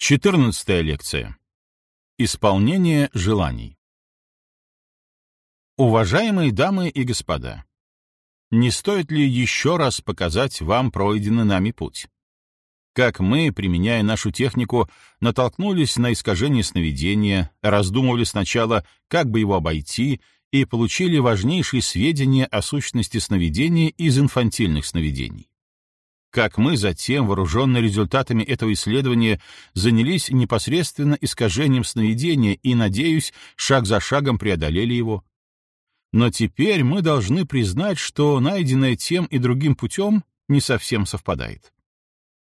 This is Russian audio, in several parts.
Четырнадцатая лекция. Исполнение желаний. Уважаемые дамы и господа, не стоит ли еще раз показать вам пройденный нами путь? Как мы, применяя нашу технику, натолкнулись на искажение сновидения, раздумывали сначала, как бы его обойти, и получили важнейшие сведения о сущности сновидения из инфантильных сновидений как мы затем, вооруженные результатами этого исследования, занялись непосредственно искажением сновидения и, надеюсь, шаг за шагом преодолели его. Но теперь мы должны признать, что найденное тем и другим путем не совсем совпадает.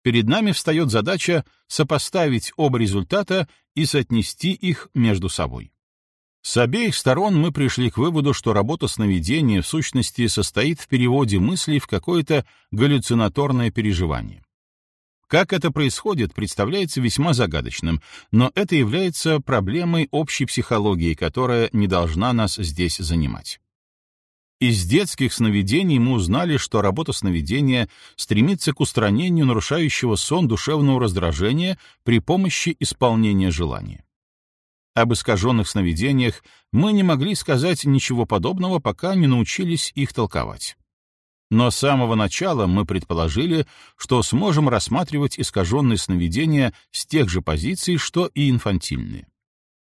Перед нами встает задача сопоставить оба результата и соотнести их между собой. С обеих сторон мы пришли к выводу, что работа сновидения в сущности состоит в переводе мыслей в какое-то галлюцинаторное переживание. Как это происходит, представляется весьма загадочным, но это является проблемой общей психологии, которая не должна нас здесь занимать. Из детских сновидений мы узнали, что работа сновидения стремится к устранению нарушающего сон душевного раздражения при помощи исполнения желания. Об искаженных сновидениях мы не могли сказать ничего подобного, пока не научились их толковать. Но с самого начала мы предположили, что сможем рассматривать искаженные сновидения с тех же позиций, что и инфантильные.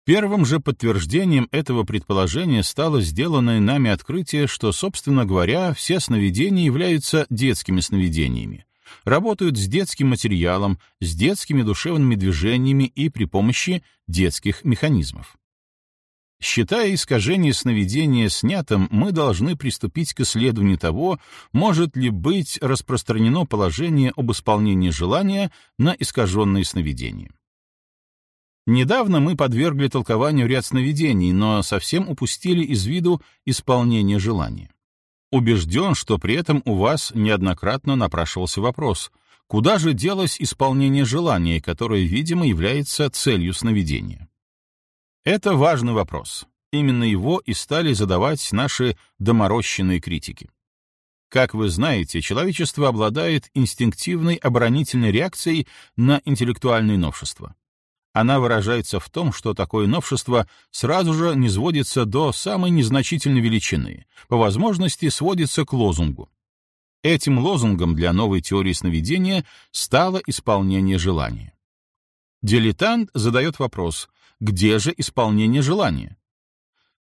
Первым же подтверждением этого предположения стало сделанное нами открытие, что, собственно говоря, все сновидения являются детскими сновидениями, работают с детским материалом, с детскими душевными движениями и при помощи детских механизмов. Считая искажение сновидения снятым, мы должны приступить к исследованию того, может ли быть распространено положение об исполнении желания на искаженные сновидения. Недавно мы подвергли толкованию ряд сновидений, но совсем упустили из виду исполнение желания. Убежден, что при этом у вас неоднократно напрашивался вопрос, куда же делось исполнение желания, которое, видимо, является целью сновидения? Это важный вопрос. Именно его и стали задавать наши доморощенные критики. Как вы знаете, человечество обладает инстинктивной оборонительной реакцией на интеллектуальные новшества. Она выражается в том, что такое новшество сразу же не сводится до самой незначительной величины, по возможности сводится к лозунгу. Этим лозунгом для новой теории сновидения стало исполнение желания. Дилетант задает вопрос, где же исполнение желания?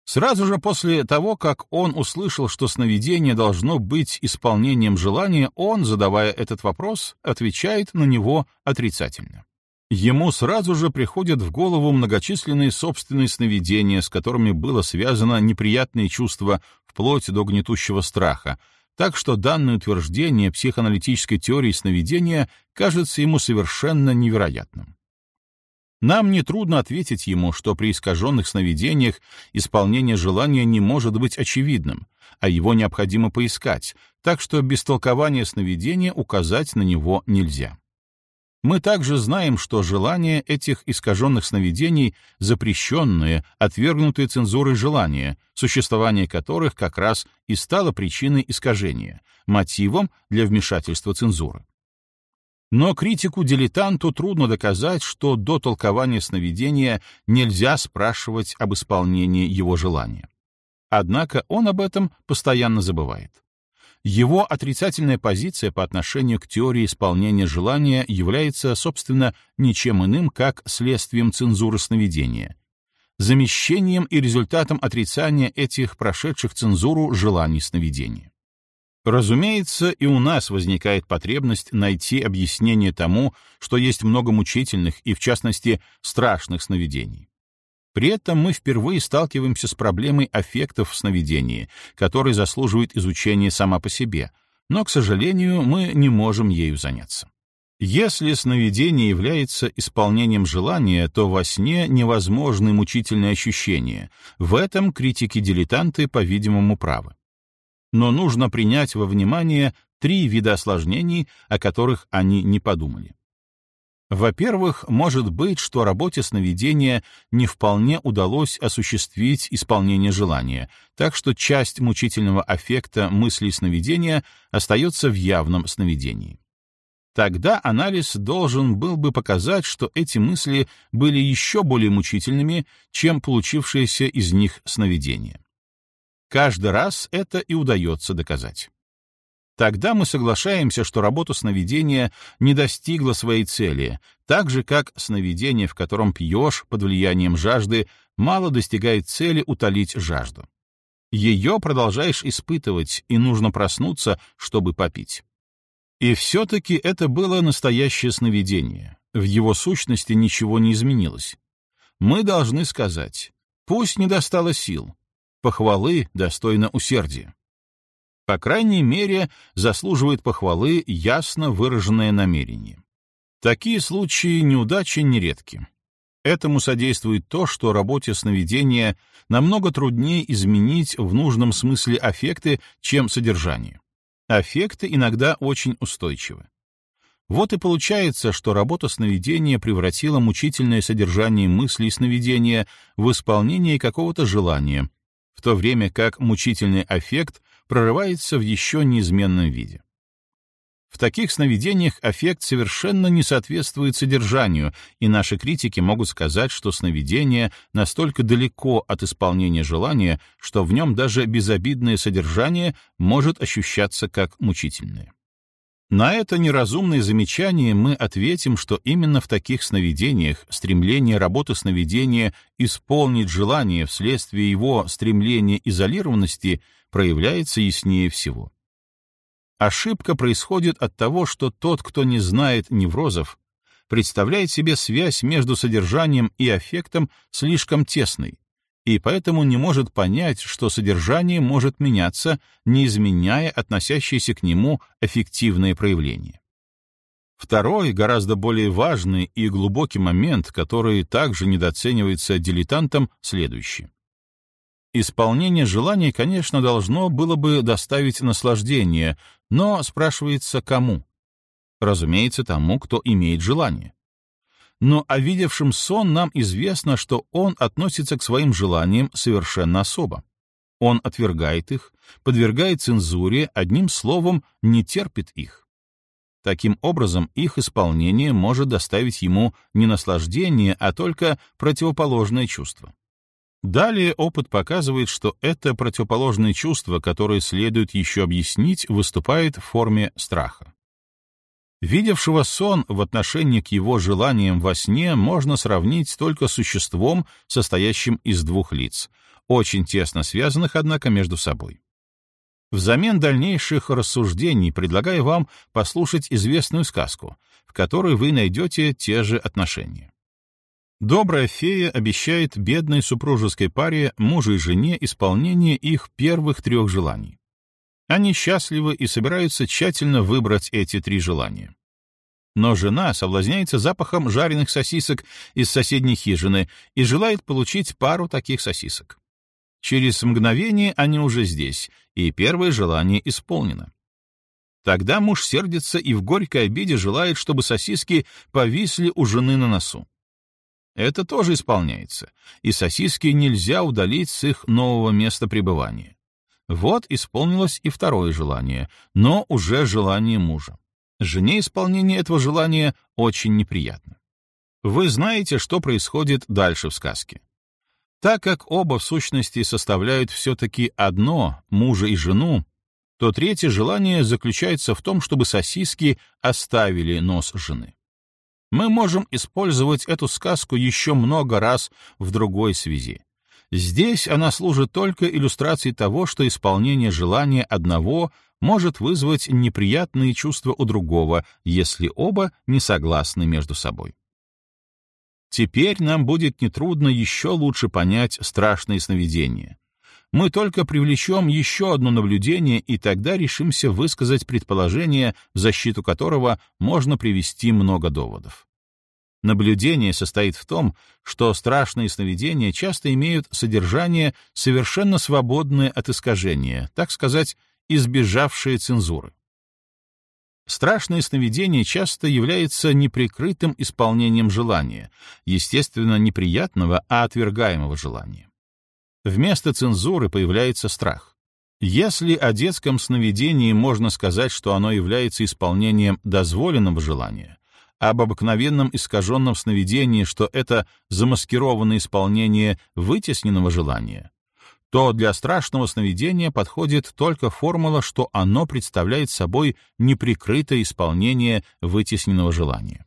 Сразу же после того, как он услышал, что сновидение должно быть исполнением желания, он, задавая этот вопрос, отвечает на него отрицательно. Ему сразу же приходят в голову многочисленные собственные сновидения, с которыми было связано неприятное чувство вплоть до гнетущего страха, так что данное утверждение психоаналитической теории сновидения кажется ему совершенно невероятным. Нам нетрудно ответить ему, что при искаженных сновидениях исполнение желания не может быть очевидным, а его необходимо поискать, так что без толкования сновидения указать на него нельзя. Мы также знаем, что желания этих искаженных сновидений — запрещенные, отвергнутые цензурой желания, существование которых как раз и стало причиной искажения, мотивом для вмешательства цензуры. Но критику-дилетанту трудно доказать, что до толкования сновидения нельзя спрашивать об исполнении его желания. Однако он об этом постоянно забывает. Его отрицательная позиция по отношению к теории исполнения желания является, собственно, ничем иным, как следствием цензуры сновидения, замещением и результатом отрицания этих прошедших цензуру желаний сновидения. Разумеется, и у нас возникает потребность найти объяснение тому, что есть много мучительных и, в частности, страшных сновидений. При этом мы впервые сталкиваемся с проблемой аффектов в сновидении, которая заслуживает изучения сама по себе, но, к сожалению, мы не можем ею заняться. Если сновидение является исполнением желания, то во сне невозможны мучительные ощущения. В этом критики-дилетанты, по-видимому, правы. Но нужно принять во внимание три вида осложнений, о которых они не подумали. Во-первых, может быть, что работе сновидения не вполне удалось осуществить исполнение желания, так что часть мучительного аффекта мыслей сновидения остается в явном сновидении. тогда анализ должен был бы показать, что эти мысли были еще более мучительными, чем получившееся из них сновидение. Каждый раз это и удается доказать. Тогда мы соглашаемся, что работа сновидения не достигла своей цели, так же, как сновидение, в котором пьешь под влиянием жажды, мало достигает цели утолить жажду. Ее продолжаешь испытывать, и нужно проснуться, чтобы попить. И все-таки это было настоящее сновидение. В его сущности ничего не изменилось. Мы должны сказать, пусть не достало сил, похвалы достойно усердия. По крайней мере, заслуживает похвалы ясно выраженное намерение. Такие случаи неудачи нередки. Этому содействует то, что работе сновидения намного труднее изменить в нужном смысле аффекты, чем содержание. Аффекты иногда очень устойчивы. Вот и получается, что работа сновидения превратила мучительное содержание мыслей сновидения в исполнение какого-то желания, в то время как мучительный аффект прорывается в еще неизменном виде. В таких сновидениях аффект совершенно не соответствует содержанию, и наши критики могут сказать, что сновидение настолько далеко от исполнения желания, что в нем даже безобидное содержание может ощущаться как мучительное. На это неразумное замечание мы ответим, что именно в таких сновидениях стремление работы сновидения исполнить желание вследствие его стремления изолированности проявляется яснее всего. Ошибка происходит от того, что тот, кто не знает неврозов, представляет себе связь между содержанием и аффектом слишком тесной, и поэтому не может понять, что содержание может меняться, не изменяя относящиеся к нему эффективные проявления. Второй, гораздо более важный и глубокий момент, который также недооценивается дилетантом, следующий. Исполнение желаний, конечно, должно было бы доставить наслаждение, но спрашивается, кому? Разумеется, тому, кто имеет желание. Но о видевшем сон нам известно, что он относится к своим желаниям совершенно особо. Он отвергает их, подвергает цензуре, одним словом, не терпит их. Таким образом, их исполнение может доставить ему не наслаждение, а только противоположное чувство. Далее опыт показывает, что это противоположное чувство, которое следует еще объяснить, выступает в форме страха. Видевшего сон в отношении к его желаниям во сне можно сравнить только с существом, состоящим из двух лиц, очень тесно связанных, однако, между собой. Взамен дальнейших рассуждений предлагаю вам послушать известную сказку, в которой вы найдете те же отношения. Добрая фея обещает бедной супружеской паре, мужу и жене, исполнение их первых трех желаний. Они счастливы и собираются тщательно выбрать эти три желания. Но жена соблазняется запахом жареных сосисок из соседней хижины и желает получить пару таких сосисок. Через мгновение они уже здесь, и первое желание исполнено. Тогда муж сердится и в горькой обиде желает, чтобы сосиски повисли у жены на носу. Это тоже исполняется, и сосиски нельзя удалить с их нового места пребывания. Вот исполнилось и второе желание, но уже желание мужа. Жене исполнение этого желания очень неприятно. Вы знаете, что происходит дальше в сказке. Так как оба в сущности составляют все-таки одно, мужа и жену, то третье желание заключается в том, чтобы сосиски оставили нос жены мы можем использовать эту сказку еще много раз в другой связи. Здесь она служит только иллюстрацией того, что исполнение желания одного может вызвать неприятные чувства у другого, если оба не согласны между собой. Теперь нам будет нетрудно еще лучше понять страшные сновидения. Мы только привлечем еще одно наблюдение, и тогда решимся высказать предположение, в защиту которого можно привести много доводов. Наблюдение состоит в том, что страшные сновидения часто имеют содержание, совершенно свободное от искажения, так сказать, избежавшее цензуры. Страшное сновидение часто является неприкрытым исполнением желания, естественно, неприятного, а отвергаемого желания. Вместо цензуры появляется страх. Если о детском сновидении можно сказать, что оно является исполнением дозволенного желания, об обыкновенном искаженном сновидении, что это замаскированное исполнение вытесненного желания, то для страшного сновидения подходит только формула, что оно представляет собой неприкрытое исполнение вытесненного желания.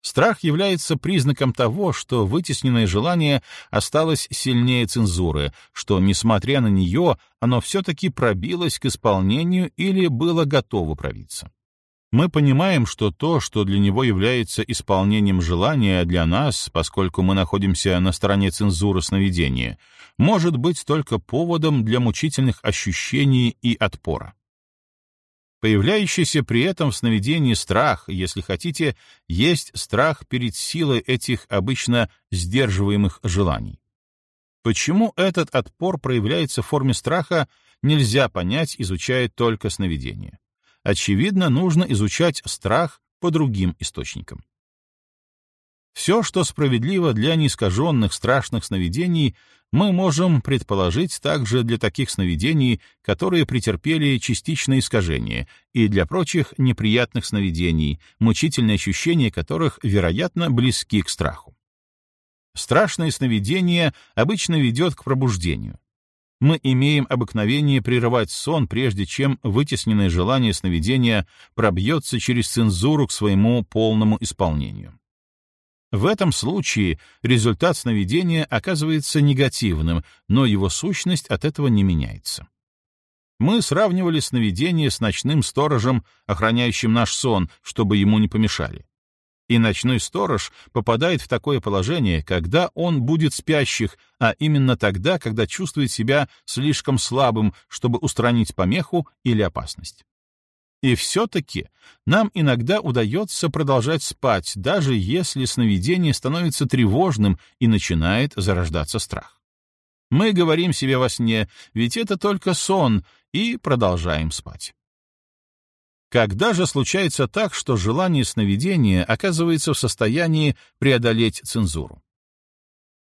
Страх является признаком того, что вытесненное желание осталось сильнее цензуры, что, несмотря на нее, оно все-таки пробилось к исполнению или было готово пробиться. Мы понимаем, что то, что для него является исполнением желания для нас, поскольку мы находимся на стороне цензуры сновидения, может быть только поводом для мучительных ощущений и отпора. Появляющийся при этом в сновидении страх, если хотите, есть страх перед силой этих обычно сдерживаемых желаний. Почему этот отпор проявляется в форме страха, нельзя понять, изучая только сновидение. Очевидно, нужно изучать страх по другим источникам. Все, что справедливо для неискаженных страшных сновидений, мы можем предположить также для таких сновидений, которые претерпели частичное искажение, и для прочих неприятных сновидений, мучительные ощущения которых, вероятно, близки к страху. Страшное сновидение обычно ведет к пробуждению. Мы имеем обыкновение прерывать сон, прежде чем вытесненное желание сновидения пробьется через цензуру к своему полному исполнению. В этом случае результат сновидения оказывается негативным, но его сущность от этого не меняется. Мы сравнивали сновидение с ночным сторожем, охраняющим наш сон, чтобы ему не помешали. И ночной сторож попадает в такое положение, когда он будет спящих, а именно тогда, когда чувствует себя слишком слабым, чтобы устранить помеху или опасность. И все-таки нам иногда удается продолжать спать, даже если сновидение становится тревожным и начинает зарождаться страх. Мы говорим себе во сне, ведь это только сон, и продолжаем спать. Когда же случается так, что желание сновидения оказывается в состоянии преодолеть цензуру?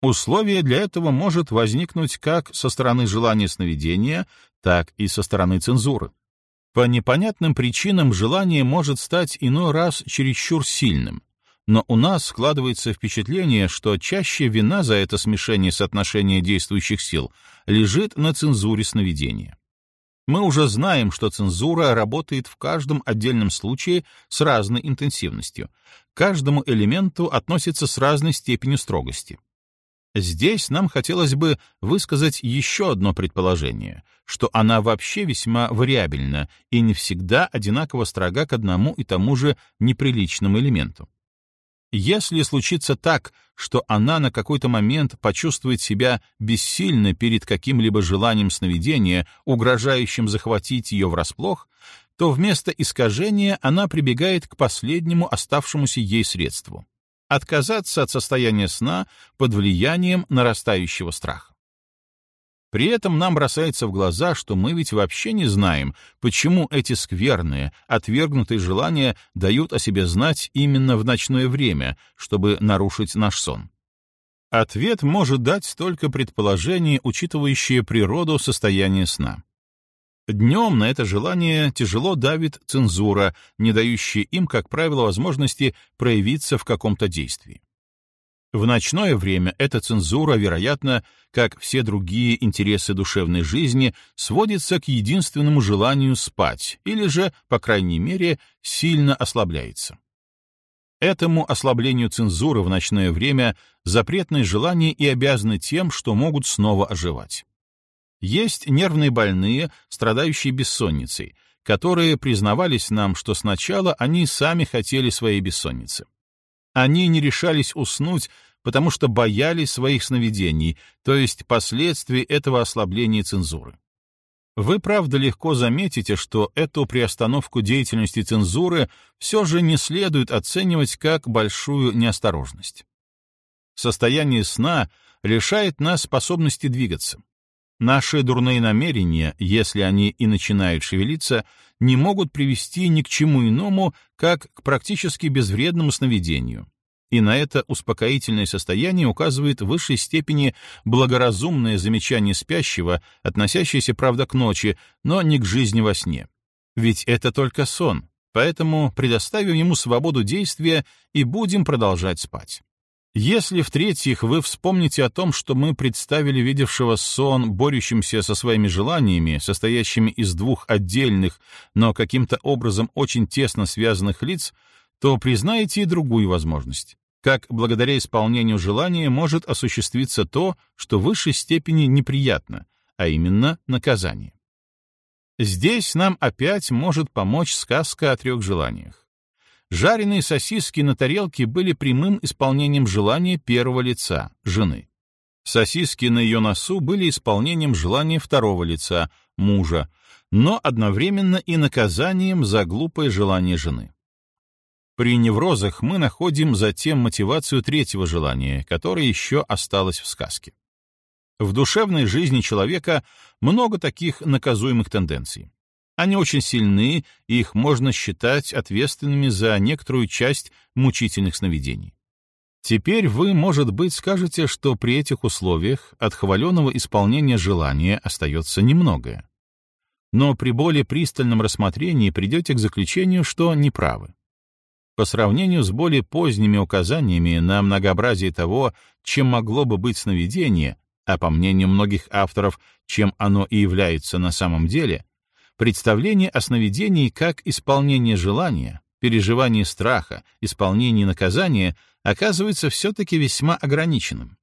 Условие для этого может возникнуть как со стороны желания сновидения, так и со стороны цензуры. По непонятным причинам желание может стать иной раз чересчур сильным, но у нас складывается впечатление, что чаще вина за это смешение соотношения действующих сил лежит на цензуре сновидения. Мы уже знаем, что цензура работает в каждом отдельном случае с разной интенсивностью, к каждому элементу относится с разной степенью строгости. Здесь нам хотелось бы высказать еще одно предположение, что она вообще весьма вариабельна и не всегда одинаково строга к одному и тому же неприличному элементу. Если случится так, что она на какой-то момент почувствует себя бессильно перед каким-либо желанием сновидения, угрожающим захватить ее врасплох, то вместо искажения она прибегает к последнему оставшемуся ей средству отказаться от состояния сна под влиянием нарастающего страха. При этом нам бросается в глаза, что мы ведь вообще не знаем, почему эти скверные, отвергнутые желания дают о себе знать именно в ночное время, чтобы нарушить наш сон. Ответ может дать только предположение, учитывающее природу состояния сна. Днем на это желание тяжело давит цензура, не дающая им, как правило, возможности проявиться в каком-то действии. В ночное время эта цензура, вероятно, как все другие интересы душевной жизни, сводится к единственному желанию спать или же, по крайней мере, сильно ослабляется. Этому ослаблению цензуры в ночное время запретные желания и обязаны тем, что могут снова оживать. Есть нервные больные, страдающие бессонницей, которые признавались нам, что сначала они сами хотели своей бессонницы. Они не решались уснуть, потому что боялись своих сновидений, то есть последствий этого ослабления цензуры. Вы, правда, легко заметите, что эту приостановку деятельности цензуры все же не следует оценивать как большую неосторожность. Состояние сна лишает нас способности двигаться. Наши дурные намерения, если они и начинают шевелиться, не могут привести ни к чему иному, как к практически безвредному сновидению. и на это успокоительное состояние указывает в высшей степени благоразумное замечание спящего, относящееся, правда, к ночи, но не к жизни во сне. Ведь это только сон, поэтому предоставим ему свободу действия и будем продолжать спать. Если, в-третьих, вы вспомните о том, что мы представили видевшего сон, борющимся со своими желаниями, состоящими из двух отдельных, но каким-то образом очень тесно связанных лиц, то признаете и другую возможность. Как благодаря исполнению желания может осуществиться то, что в высшей степени неприятно, а именно наказание. Здесь нам опять может помочь сказка о трех желаниях. Жареные сосиски на тарелке были прямым исполнением желания первого лица, жены. Сосиски на ее носу были исполнением желания второго лица, мужа, но одновременно и наказанием за глупое желание жены. При неврозах мы находим затем мотивацию третьего желания, которое еще осталось в сказке. В душевной жизни человека много таких наказуемых тенденций. Они очень сильны, и их можно считать ответственными за некоторую часть мучительных сновидений. Теперь вы, может быть, скажете, что при этих условиях от хваленого исполнения желания остается немногое. Но при более пристальном рассмотрении придете к заключению, что неправы. По сравнению с более поздними указаниями на многообразие того, чем могло бы быть сновидение, а по мнению многих авторов, чем оно и является на самом деле, Представление о сновидении как исполнение желания, переживание страха, исполнение наказания оказывается все-таки весьма ограниченным.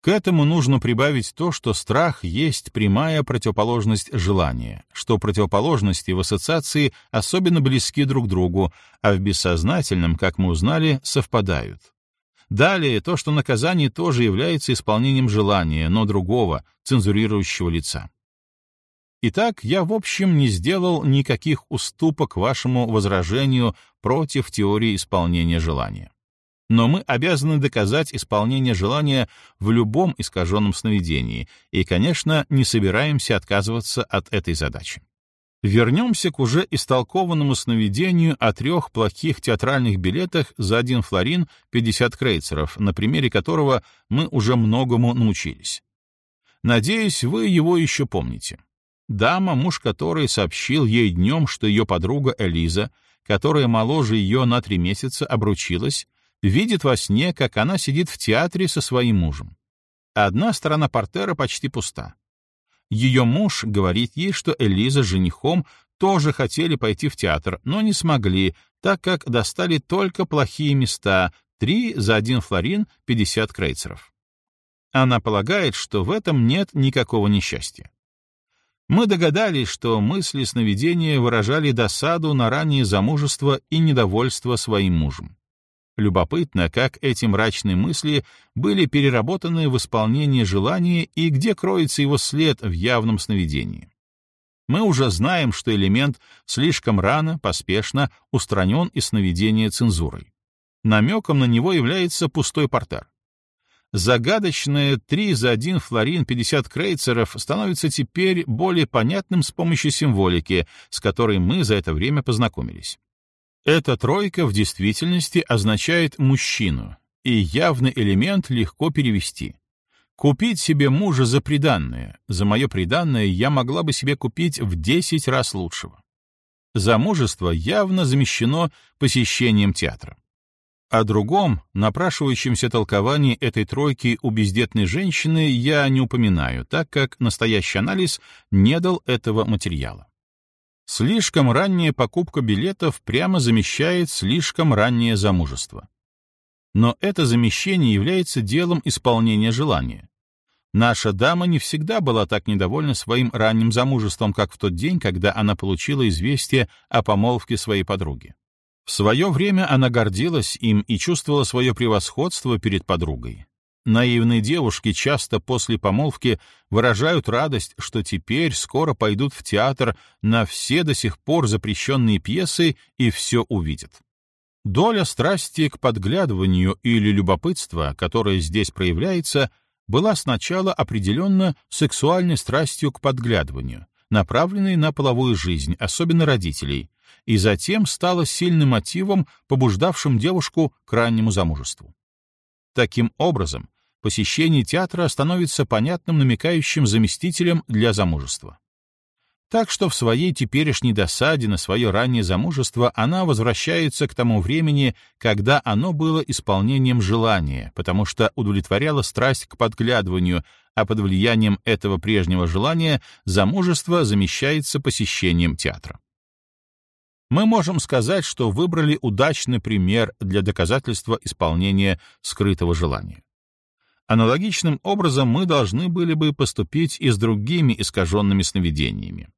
К этому нужно прибавить то, что страх есть прямая противоположность желания, что противоположности в ассоциации особенно близки друг другу, а в бессознательном, как мы узнали, совпадают. Далее то, что наказание тоже является исполнением желания, но другого, цензурирующего лица. Итак, я в общем не сделал никаких уступок вашему возражению против теории исполнения желания. Но мы обязаны доказать исполнение желания в любом искаженном сновидении и, конечно, не собираемся отказываться от этой задачи. Вернемся к уже истолкованному сновидению о трех плохих театральных билетах за один флорин 50 крейцеров, на примере которого мы уже многому научились. Надеюсь, вы его еще помните. Дама, муж которой сообщил ей днем, что ее подруга Элиза, которая моложе ее на три месяца, обручилась, видит во сне, как она сидит в театре со своим мужем. Одна сторона портера почти пуста. Ее муж говорит ей, что Элиза с женихом тоже хотели пойти в театр, но не смогли, так как достали только плохие места, три за один флорин, 50 крейцеров. Она полагает, что в этом нет никакого несчастья. Мы догадались, что мысли сновидения выражали досаду на раннее замужество и недовольство своим мужем. Любопытно, как эти мрачные мысли были переработаны в исполнение желания и где кроется его след в явном сновидении. Мы уже знаем, что элемент слишком рано, поспешно устранен из сновидения цензурой. Намеком на него является пустой портер загадочное 3 за 1 флорин 50 крейцеров становится теперь более понятным с помощью символики, с которой мы за это время познакомились. Эта тройка в действительности означает «мужчину», и явный элемент легко перевести. Купить себе мужа за приданное, за мое приданное я могла бы себе купить в 10 раз лучшего. Замужество явно замещено посещением театра. О другом, напрашивающемся толковании этой тройки у бездетной женщины я не упоминаю, так как настоящий анализ не дал этого материала. Слишком ранняя покупка билетов прямо замещает слишком раннее замужество. Но это замещение является делом исполнения желания. Наша дама не всегда была так недовольна своим ранним замужеством, как в тот день, когда она получила известие о помолвке своей подруги. В свое время она гордилась им и чувствовала свое превосходство перед подругой. Наивные девушки часто после помолвки выражают радость, что теперь скоро пойдут в театр на все до сих пор запрещенные пьесы и все увидят. Доля страсти к подглядыванию или любопытства, которая здесь проявляется, была сначала определенно сексуальной страстью к подглядыванию, направленной на половую жизнь, особенно родителей, и затем стала сильным мотивом, побуждавшим девушку к раннему замужеству. Таким образом, посещение театра становится понятным намекающим заместителем для замужества. Так что в своей теперешней досаде на свое раннее замужество она возвращается к тому времени, когда оно было исполнением желания, потому что удовлетворяла страсть к подглядыванию, а под влиянием этого прежнего желания замужество замещается посещением театра. Мы можем сказать, что выбрали удачный пример для доказательства исполнения скрытого желания. Аналогичным образом мы должны были бы поступить и с другими искаженными сновидениями.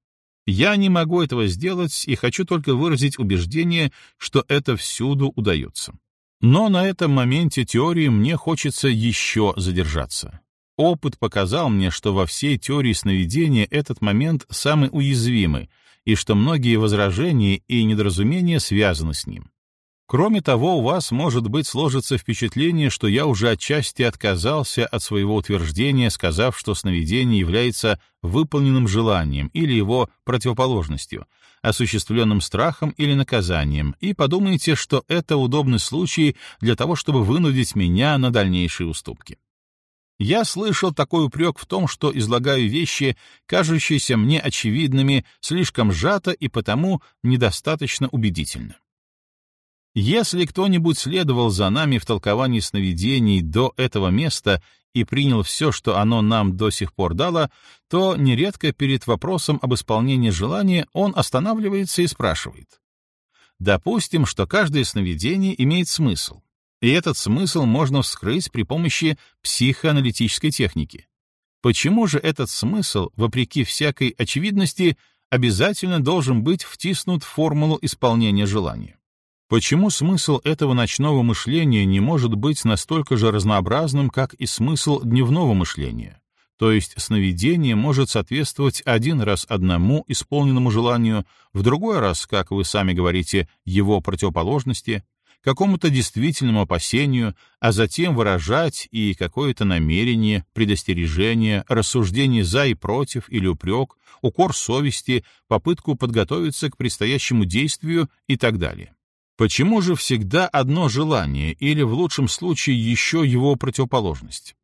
Я не могу этого сделать и хочу только выразить убеждение, что это всюду удается. Но на этом моменте теории мне хочется еще задержаться. Опыт показал мне, что во всей теории сновидения этот момент самый уязвимый, и что многие возражения и недоразумения связаны с ним. Кроме того, у вас, может быть, сложится впечатление, что я уже отчасти отказался от своего утверждения, сказав, что сновидение является выполненным желанием или его противоположностью, осуществленным страхом или наказанием, и подумаете, что это удобный случай для того, чтобы вынудить меня на дальнейшие уступки. Я слышал такой упрек в том, что излагаю вещи, кажущиеся мне очевидными, слишком сжато и потому недостаточно убедительно. Если кто-нибудь следовал за нами в толковании сновидений до этого места и принял все, что оно нам до сих пор дало, то нередко перед вопросом об исполнении желания он останавливается и спрашивает. Допустим, что каждое сновидение имеет смысл, и этот смысл можно вскрыть при помощи психоаналитической техники. Почему же этот смысл, вопреки всякой очевидности, обязательно должен быть втиснут в формулу исполнения желания? Почему смысл этого ночного мышления не может быть настолько же разнообразным, как и смысл дневного мышления? То есть сновидение может соответствовать один раз одному исполненному желанию, в другой раз, как вы сами говорите, его противоположности, какому-то действительному опасению, а затем выражать и какое-то намерение, предостережение, рассуждение за и против или упрек, укор совести, попытку подготовиться к предстоящему действию и так далее. Почему же всегда одно желание или, в лучшем случае, еще его противоположность?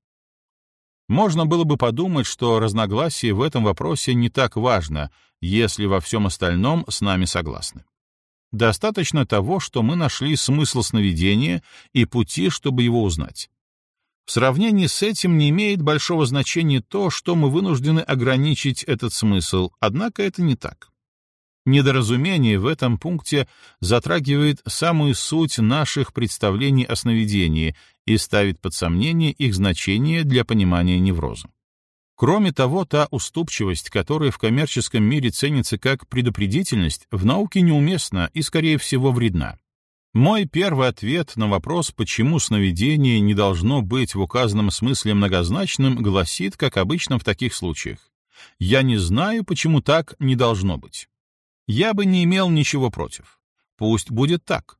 Можно было бы подумать, что разногласие в этом вопросе не так важно, если во всем остальном с нами согласны. Достаточно того, что мы нашли смысл сновидения и пути, чтобы его узнать. В сравнении с этим не имеет большого значения то, что мы вынуждены ограничить этот смысл, однако это не так. Недоразумение в этом пункте затрагивает самую суть наших представлений о сновидении и ставит под сомнение их значение для понимания невроза. Кроме того, та уступчивость, которая в коммерческом мире ценится как предупредительность, в науке неуместна и, скорее всего, вредна. Мой первый ответ на вопрос, почему сновидение не должно быть в указанном смысле многозначным, гласит, как обычно в таких случаях. Я не знаю, почему так не должно быть. Я бы не имел ничего против. Пусть будет так.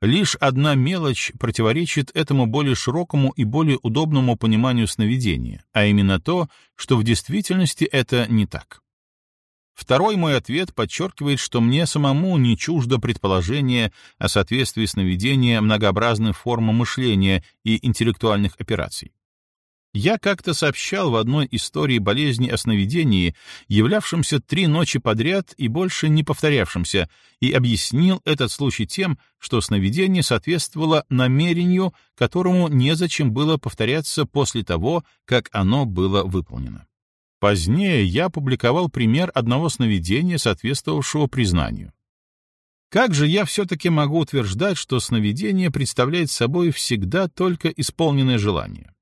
Лишь одна мелочь противоречит этому более широкому и более удобному пониманию сновидения, а именно то, что в действительности это не так. Второй мой ответ подчеркивает, что мне самому не чуждо предположение о соответствии сновидения многообразным формам мышления и интеллектуальных операций. Я как-то сообщал в одной истории болезни о сновидении, являвшемся три ночи подряд и больше не повторявшемся, и объяснил этот случай тем, что сновидение соответствовало намерению, которому незачем было повторяться после того, как оно было выполнено. Позднее я публиковал пример одного сновидения, соответствовавшего признанию. Как же я все-таки могу утверждать, что сновидение представляет собой всегда только исполненное желание?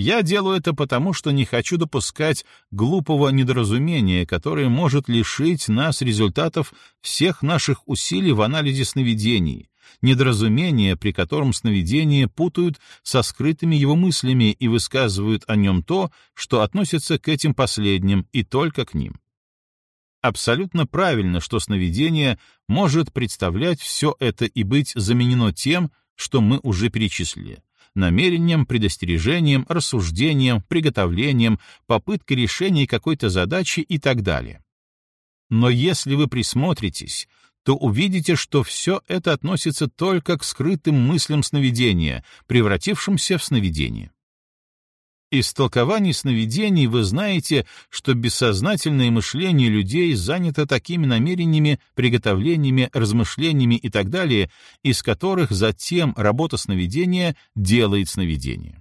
Я делаю это потому, что не хочу допускать глупого недоразумения, которое может лишить нас результатов всех наших усилий в анализе сновидений, недоразумения, при котором сновидения путают со скрытыми его мыслями и высказывают о нем то, что относится к этим последним и только к ним. Абсолютно правильно, что сновидение может представлять все это и быть заменено тем, что мы уже перечислили намерением, предостережением, рассуждением, приготовлением, попыткой решения какой-то задачи и так далее. Но если вы присмотритесь, то увидите, что все это относится только к скрытым мыслям сновидения, превратившимся в сновидение. Из толкований сновидений вы знаете, что бессознательное мышление людей занято такими намерениями, приготовлениями, размышлениями и так далее, из которых затем работа сновидения делает сновидение.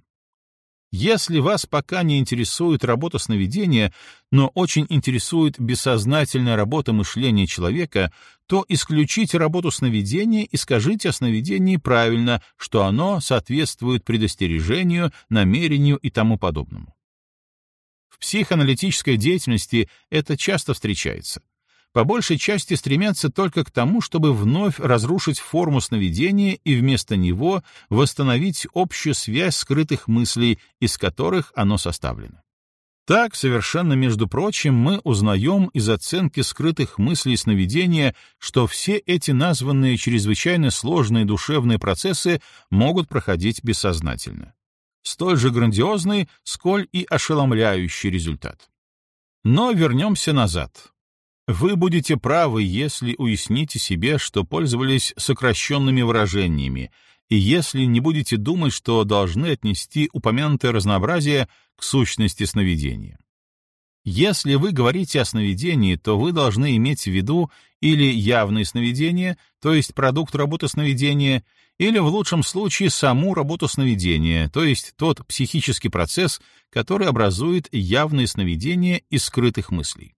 Если вас пока не интересует работа сновидения, но очень интересует бессознательная работа мышления человека, то исключите работу сновидения и скажите о сновидении правильно, что оно соответствует предостережению, намерению и тому подобному. В психоаналитической деятельности это часто встречается по большей части стремятся только к тому, чтобы вновь разрушить форму сновидения и вместо него восстановить общую связь скрытых мыслей, из которых оно составлено. Так, совершенно между прочим, мы узнаем из оценки скрытых мыслей сновидения, что все эти названные чрезвычайно сложные душевные процессы могут проходить бессознательно. Столь же грандиозный, сколь и ошеломляющий результат. Но вернемся назад. Вы будете правы, если уясните себе, что пользовались сокращенными выражениями, и если не будете думать, что должны отнести упомянутое разнообразие к сущности сновидения. Если вы говорите о сновидении, то вы должны иметь в виду или явное сновидение, то есть продукт работы сновидения, или в лучшем случае саму работу сновидения, то есть тот психический процесс, который образует явное сновидение из скрытых мыслей.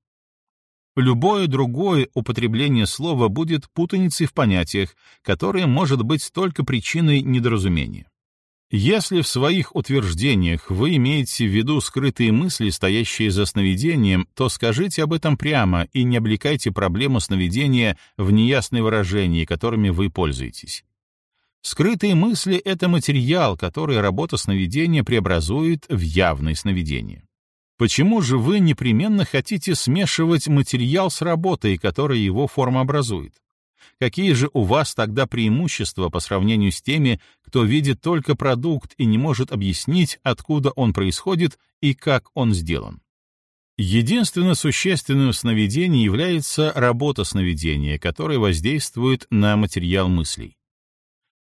Любое другое употребление слова будет путаницей в понятиях, которая может быть только причиной недоразумения. Если в своих утверждениях вы имеете в виду скрытые мысли, стоящие за сновидением, то скажите об этом прямо и не облекайте проблему сновидения в неясные выражения, которыми вы пользуетесь. Скрытые мысли — это материал, который работа сновидения преобразует в явное сновидение. Почему же вы непременно хотите смешивать материал с работой, которая его форма образует? Какие же у вас тогда преимущества по сравнению с теми, кто видит только продукт и не может объяснить, откуда он происходит и как он сделан? Единственно существенным в является работа сновидения, которая воздействует на материал мыслей.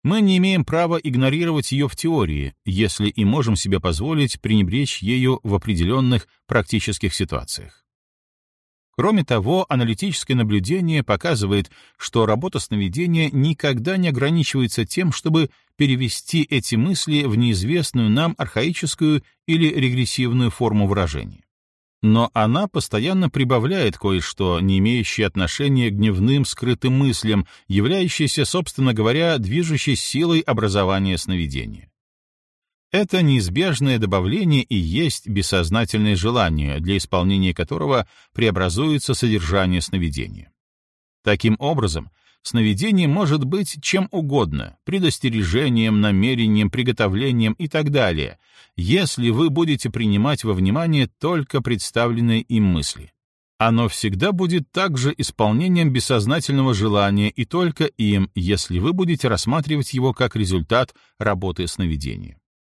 Мы не имеем права игнорировать ее в теории, если и можем себе позволить пренебречь ею в определенных практических ситуациях. Кроме того, аналитическое наблюдение показывает, что работа сновидения никогда не ограничивается тем, чтобы перевести эти мысли в неизвестную нам архаическую или регрессивную форму выражения но она постоянно прибавляет кое-что, не имеющее отношения к гневным скрытым мыслям, являющееся, собственно говоря, движущей силой образования сновидения. Это неизбежное добавление и есть бессознательное желание, для исполнения которого преобразуется содержание сновидения. Таким образом, Сновидение может быть чем угодно — предостережением, намерением, приготовлением и так далее, если вы будете принимать во внимание только представленные им мысли. Оно всегда будет также исполнением бессознательного желания и только им, если вы будете рассматривать его как результат работы сновидения.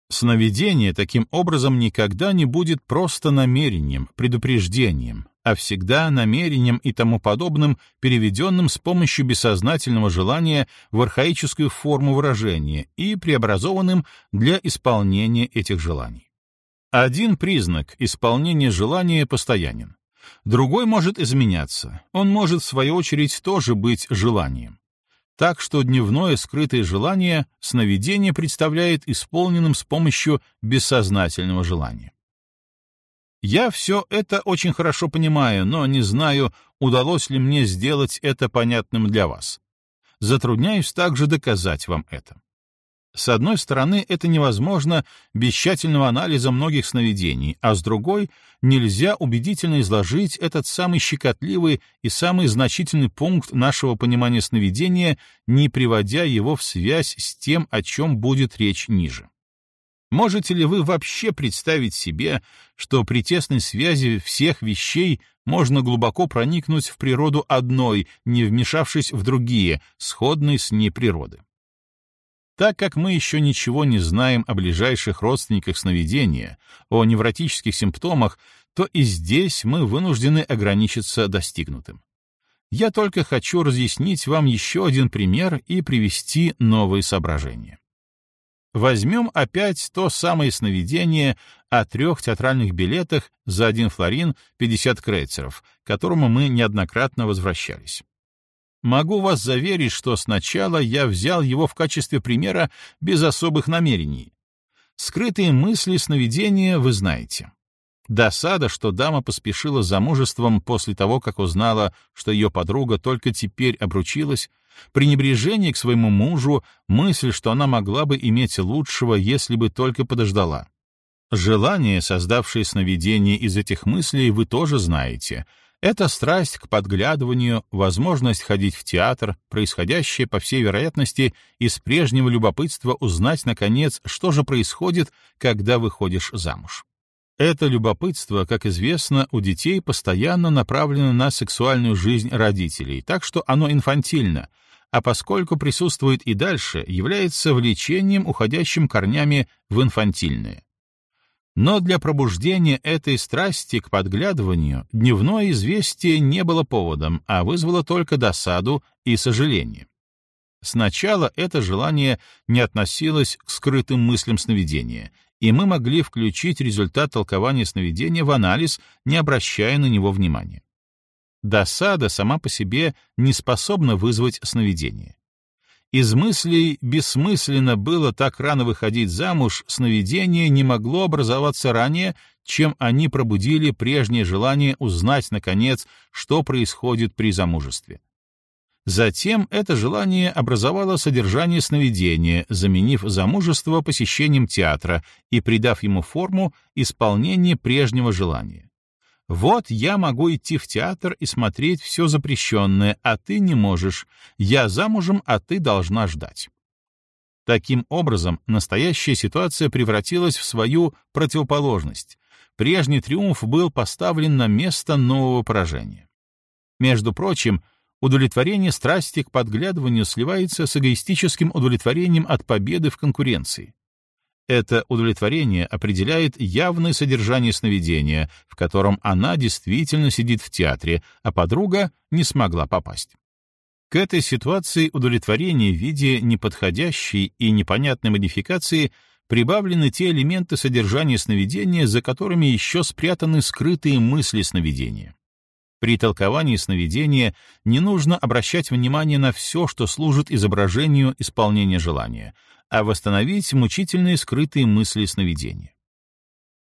Сновидение таким образом никогда не будет просто намерением, предупреждением, а всегда намерением и тому подобным, переведенным с помощью бессознательного желания в архаическую форму выражения и преобразованным для исполнения этих желаний. Один признак исполнения желания постоянен. Другой может изменяться, он может, в свою очередь, тоже быть желанием. Так что дневное скрытое желание сновидение представляет исполненным с помощью бессознательного желания. Я все это очень хорошо понимаю, но не знаю, удалось ли мне сделать это понятным для вас. Затрудняюсь также доказать вам это. С одной стороны, это невозможно без тщательного анализа многих сновидений, а с другой, нельзя убедительно изложить этот самый щекотливый и самый значительный пункт нашего понимания сновидения, не приводя его в связь с тем, о чем будет речь ниже. Можете ли вы вообще представить себе, что при тесной связи всех вещей можно глубоко проникнуть в природу одной, не вмешавшись в другие, сходные с ней природы? Так как мы еще ничего не знаем о ближайших родственниках сновидения, о невротических симптомах, то и здесь мы вынуждены ограничиться достигнутым. Я только хочу разъяснить вам еще один пример и привести новые соображения. Возьмем опять то самое сновидение о трех театральных билетах за один флорин 50 крейцеров, к которому мы неоднократно возвращались. Могу вас заверить, что сначала я взял его в качестве примера без особых намерений. Скрытые мысли сновидения вы знаете. Досада, что дама поспешила замужеством после того, как узнала, что ее подруга только теперь обручилась, пренебрежение к своему мужу, мысль, что она могла бы иметь лучшего, если бы только подождала. Желание, создавшее сновидение из этих мыслей, вы тоже знаете. Это страсть к подглядыванию, возможность ходить в театр, происходящее, по всей вероятности, из прежнего любопытства узнать, наконец, что же происходит, когда выходишь замуж. Это любопытство, как известно, у детей постоянно направлено на сексуальную жизнь родителей, так что оно инфантильно, а поскольку присутствует и дальше, является влечением, уходящим корнями в инфантильное. Но для пробуждения этой страсти к подглядыванию дневное известие не было поводом, а вызвало только досаду и сожаление. Сначала это желание не относилось к скрытым мыслям сновидения, и мы могли включить результат толкования сновидения в анализ, не обращая на него внимания. Досада сама по себе не способна вызвать сновидение. Из мыслей бессмысленно было так рано выходить замуж, сновидение не могло образоваться ранее, чем они пробудили прежнее желание узнать, наконец, что происходит при замужестве. Затем это желание образовало содержание сновидения, заменив замужество посещением театра и придав ему форму исполнения прежнего желания. Вот я могу идти в театр и смотреть все запрещенное, а ты не можешь. Я замужем, а ты должна ждать. Таким образом, настоящая ситуация превратилась в свою противоположность. Прежний триумф был поставлен на место нового поражения. Между прочим, удовлетворение страсти к подглядыванию сливается с эгоистическим удовлетворением от победы в конкуренции. Это удовлетворение определяет явное содержание сновидения, в котором она действительно сидит в театре, а подруга не смогла попасть. К этой ситуации удовлетворения в виде неподходящей и непонятной модификации прибавлены те элементы содержания сновидения, за которыми еще спрятаны скрытые мысли сновидения. При толковании сновидения не нужно обращать внимание на все, что служит изображению исполнения желания, а восстановить мучительные скрытые мысли сновидения.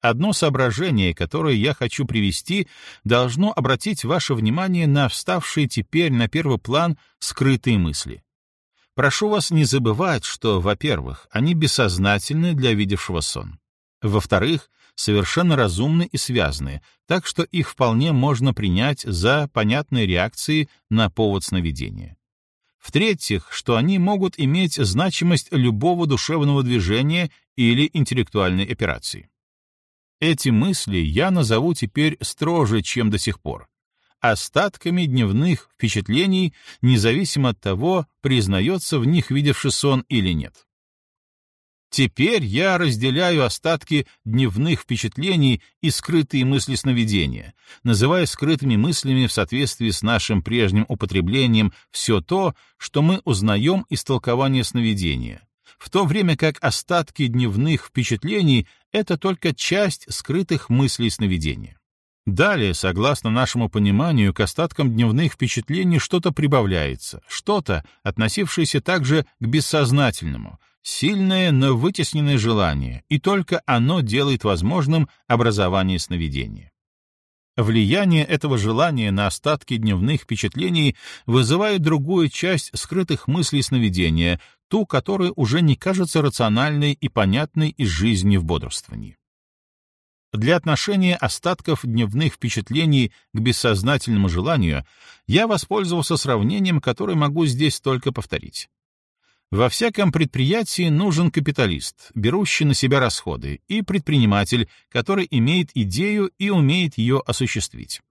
Одно соображение, которое я хочу привести, должно обратить ваше внимание на вставшие теперь на первый план скрытые мысли. Прошу вас не забывать, что, во-первых, они бессознательны для видевшего сон. Во-вторых, совершенно разумны и связаны, так что их вполне можно принять за понятные реакции на повод сновидения. В-третьих, что они могут иметь значимость любого душевного движения или интеллектуальной операции. Эти мысли я назову теперь строже, чем до сих пор, остатками дневных впечатлений, независимо от того, признается в них видевший сон или нет. Теперь я разделяю остатки дневных впечатлений и скрытые мысли сновидения, называя скрытыми мыслями в соответствии с нашим прежним употреблением все то, что мы узнаем из толкования сновидения, в то время как остатки дневных впечатлений — это только часть скрытых мыслей сновидения. Далее, согласно нашему пониманию, к остаткам дневных впечатлений что-то прибавляется, что-то, относившееся также к бессознательному, сильное, но вытесненное желание, и только оно делает возможным образование сновидения. Влияние этого желания на остатки дневных впечатлений вызывает другую часть скрытых мыслей сновидения, ту, которая уже не кажется рациональной и понятной из жизни в бодрствовании. Для отношения остатков дневных впечатлений к бессознательному желанию я воспользовался сравнением, которое могу здесь только повторить. Во всяком предприятии нужен капиталист, берущий на себя расходы, и предприниматель, который имеет идею и умеет ее осуществить.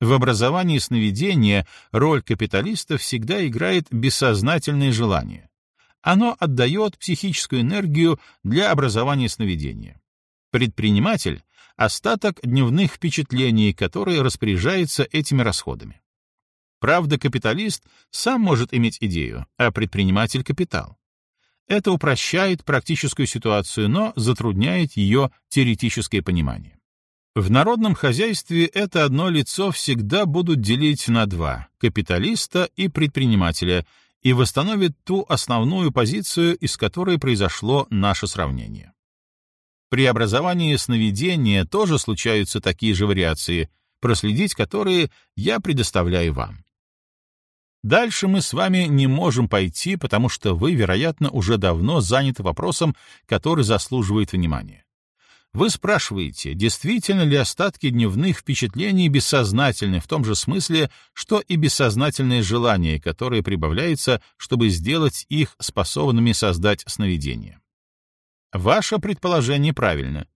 В образовании сновидения роль капиталиста всегда играет бессознательное желание. Оно отдает психическую энергию для образования сновидения. Предприниматель — остаток дневных впечатлений, который распоряжается этими расходами. Правда, капиталист сам может иметь идею, а предприниматель — капитал. Это упрощает практическую ситуацию, но затрудняет ее теоретическое понимание. В народном хозяйстве это одно лицо всегда будут делить на два — капиталиста и предпринимателя, и восстановит ту основную позицию, из которой произошло наше сравнение. При образовании сновидения тоже случаются такие же вариации, проследить которые я предоставляю вам. Дальше мы с вами не можем пойти, потому что вы, вероятно, уже давно заняты вопросом, который заслуживает внимания. Вы спрашиваете, действительно ли остатки дневных впечатлений бессознательны в том же смысле, что и бессознательное желание, которое прибавляется, чтобы сделать их способными создать сновидение. Ваше предположение правильно.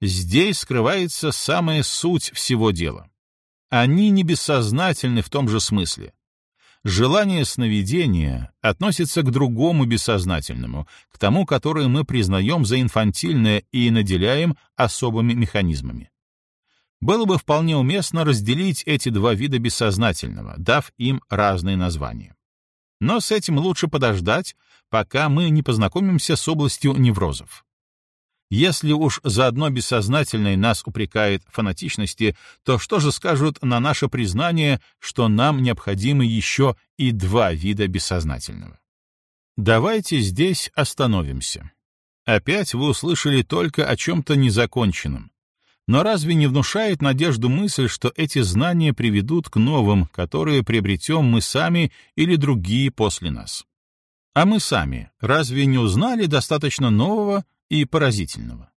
Здесь скрывается самая суть всего дела. Они не бессознательны в том же смысле. Желание сновидения относится к другому бессознательному, к тому, которое мы признаем за инфантильное и наделяем особыми механизмами. Было бы вполне уместно разделить эти два вида бессознательного, дав им разные названия. Но с этим лучше подождать, пока мы не познакомимся с областью неврозов. Если уж заодно бессознательное нас упрекает в фанатичности, то что же скажут на наше признание, что нам необходимы еще и два вида бессознательного? Давайте здесь остановимся. Опять вы услышали только о чем-то незаконченном. Но разве не внушает надежду мысль, что эти знания приведут к новым, которые приобретем мы сами или другие после нас? А мы сами разве не узнали достаточно нового, и поразительного.